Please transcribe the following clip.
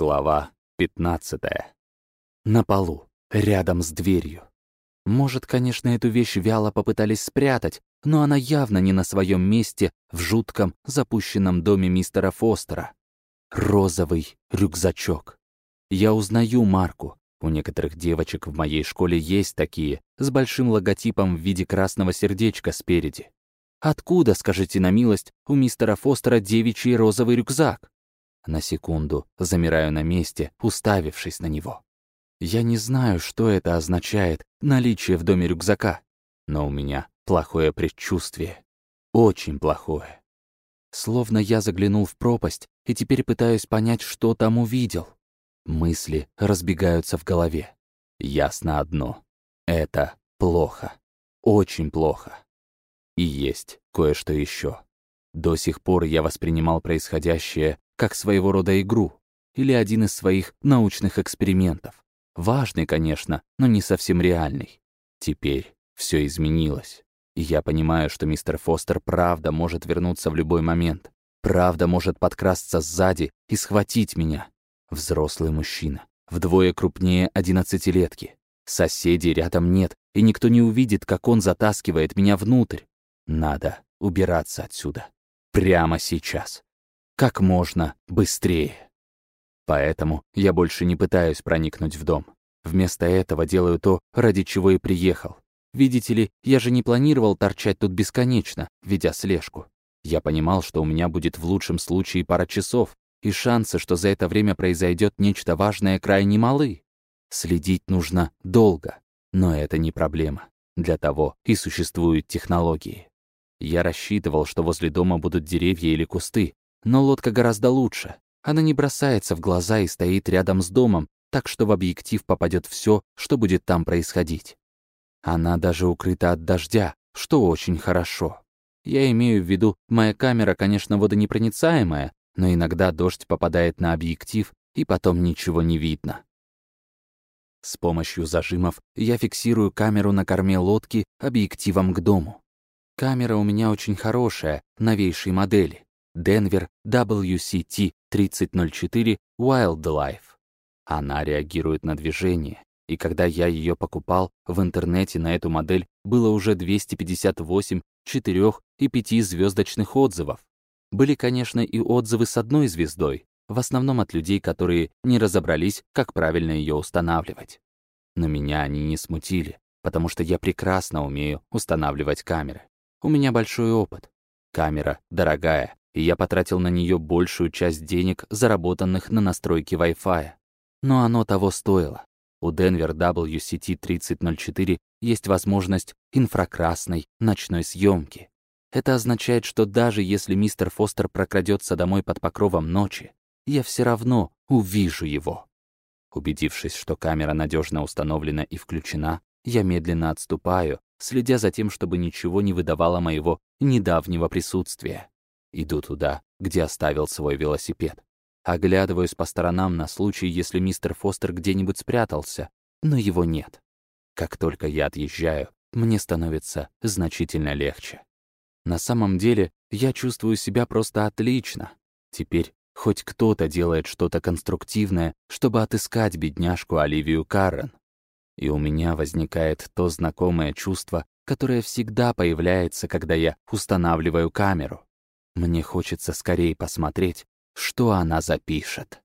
Глава 15. На полу, рядом с дверью. Может, конечно, эту вещь вяло попытались спрятать, но она явно не на своем месте в жутком запущенном доме мистера Фостера. Розовый рюкзачок. Я узнаю марку. У некоторых девочек в моей школе есть такие, с большим логотипом в виде красного сердечка спереди. Откуда, скажите на милость, у мистера Фостера девичий розовый рюкзак? На секунду замираю на месте, уставившись на него. Я не знаю, что это означает, наличие в доме рюкзака, но у меня плохое предчувствие. Очень плохое. Словно я заглянул в пропасть и теперь пытаюсь понять, что там увидел. Мысли разбегаются в голове. Ясно одно. Это плохо. Очень плохо. И есть кое-что еще. До сих пор я воспринимал происходящее как своего рода игру или один из своих научных экспериментов. Важный, конечно, но не совсем реальный. Теперь все изменилось. И я понимаю, что мистер Фостер правда может вернуться в любой момент. Правда может подкрасться сзади и схватить меня. Взрослый мужчина, вдвое крупнее одиннадцатилетки. Соседей рядом нет, и никто не увидит, как он затаскивает меня внутрь. Надо убираться отсюда. Прямо сейчас как можно быстрее. Поэтому я больше не пытаюсь проникнуть в дом. Вместо этого делаю то, ради чего и приехал. Видите ли, я же не планировал торчать тут бесконечно, ведя слежку. Я понимал, что у меня будет в лучшем случае пара часов, и шансы, что за это время произойдет нечто важное, крайне малы. Следить нужно долго, но это не проблема. Для того и существуют технологии. Я рассчитывал, что возле дома будут деревья или кусты, но лодка гораздо лучше. Она не бросается в глаза и стоит рядом с домом, так что в объектив попадет все, что будет там происходить. Она даже укрыта от дождя, что очень хорошо. Я имею в виду, моя камера, конечно, водонепроницаемая, но иногда дождь попадает на объектив, и потом ничего не видно. С помощью зажимов я фиксирую камеру на корме лодки объективом к дому. Камера у меня очень хорошая, новейшей модели. Denver WCT-3004 Wildlife. Она реагирует на движение, и когда я ее покупал, в интернете на эту модель было уже 258 4 и 5 звездочных отзывов. Были, конечно, и отзывы с одной звездой, в основном от людей, которые не разобрались, как правильно ее устанавливать. Но меня они не смутили, потому что я прекрасно умею устанавливать камеры. У меня большой опыт. Камера дорогая, и я потратил на нее большую часть денег, заработанных на настройке Wi-Fi. Но оно того стоило. У Denver WCT-3004 есть возможность инфракрасной ночной съемки. Это означает, что даже если мистер Фостер прокрадется домой под покровом ночи, я все равно увижу его. Убедившись, что камера надежно установлена и включена, я медленно отступаю, следя за тем, чтобы ничего не выдавало моего недавнего присутствия. Иду туда, где оставил свой велосипед. Оглядываюсь по сторонам на случай, если мистер Фостер где-нибудь спрятался, но его нет. Как только я отъезжаю, мне становится значительно легче. На самом деле, я чувствую себя просто отлично. Теперь хоть кто-то делает что-то конструктивное, чтобы отыскать бедняжку Оливию Каррен. И у меня возникает то знакомое чувство, которое всегда появляется, когда я устанавливаю камеру. Мне хочется скорее посмотреть, что она запишет.